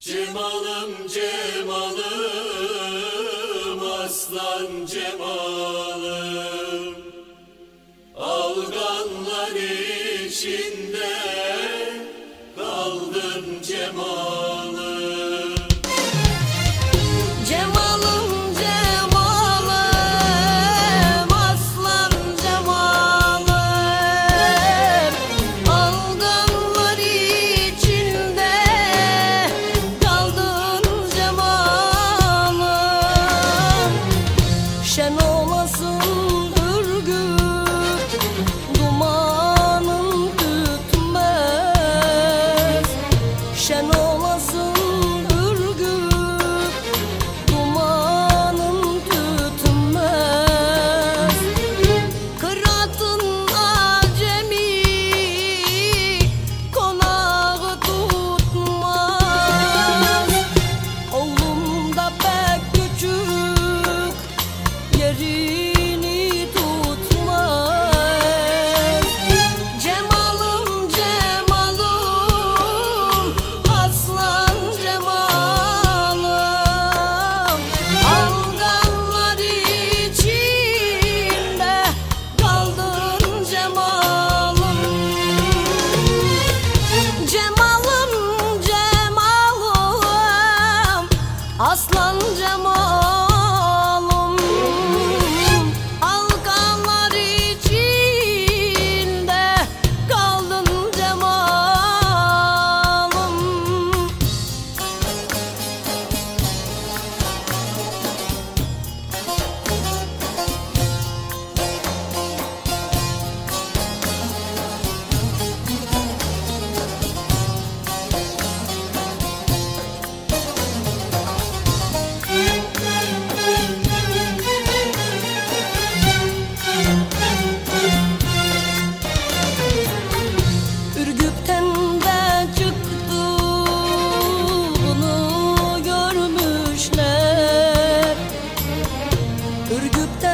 Cemalım cemalım aslan cemalım deixa no Ürgüp'te